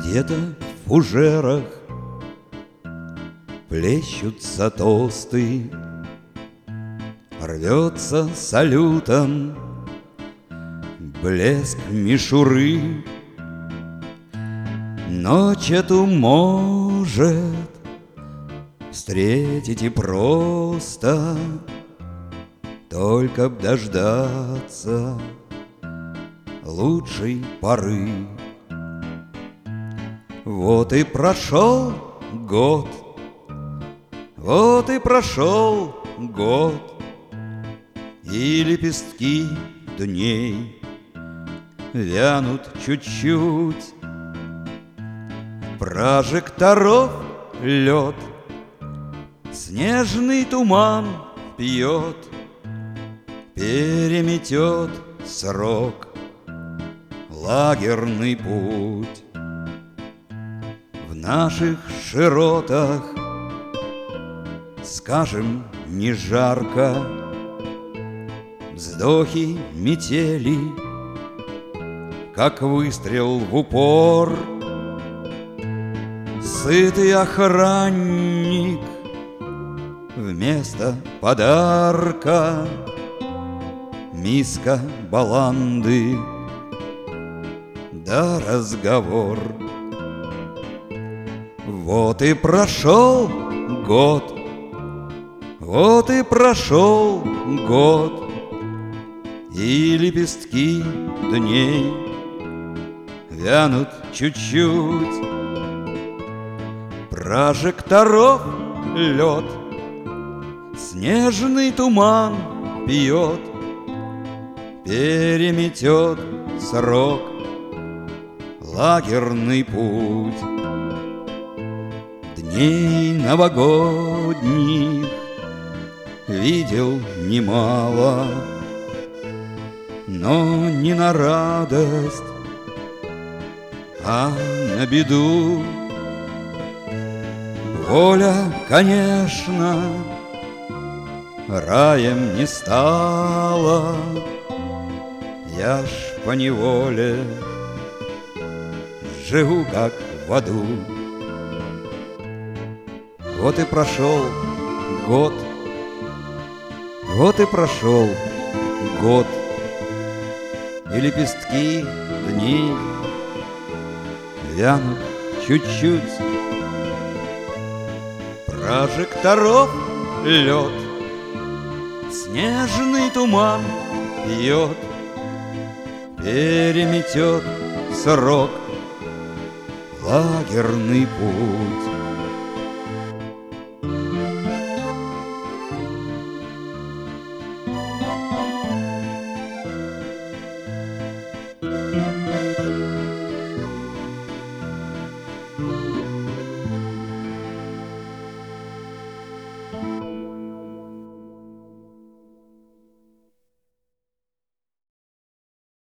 Где-то в фужерах Плещутся тосты Рвется салютом Блеск мишуры. Ночь эту может Встретить и просто Только б дождаться Лучшей поры Вот и прошел год. Вот и прошел год. И лепестки дней Вянут чуть-чуть. Прожекторов лед Снежный туман пьет Переметет срок Лагерный путь В наших широтах. Скажем, не жарко. Вздохи метели Как выстрел в упор. Сытый охранник Вместо подарка. Миска баланды Да разговор Вот и прошел год. Вот и прошел год. И лепестки дней Вянут чуть-чуть. Прожекторов лед Снежный туман пьет Переметет срок Лагерный путь Дней новогодних Видел немало. Но не на радость А на беду. Воля, конечно, раем не стала, Я ж по неволе живу как в аду. Вот и прошел год, вот и прошел год, И лепестки дней вянут чуть-чуть. Прожекторов лед Снежный туман пьет Переметет срок Лагерный путь Música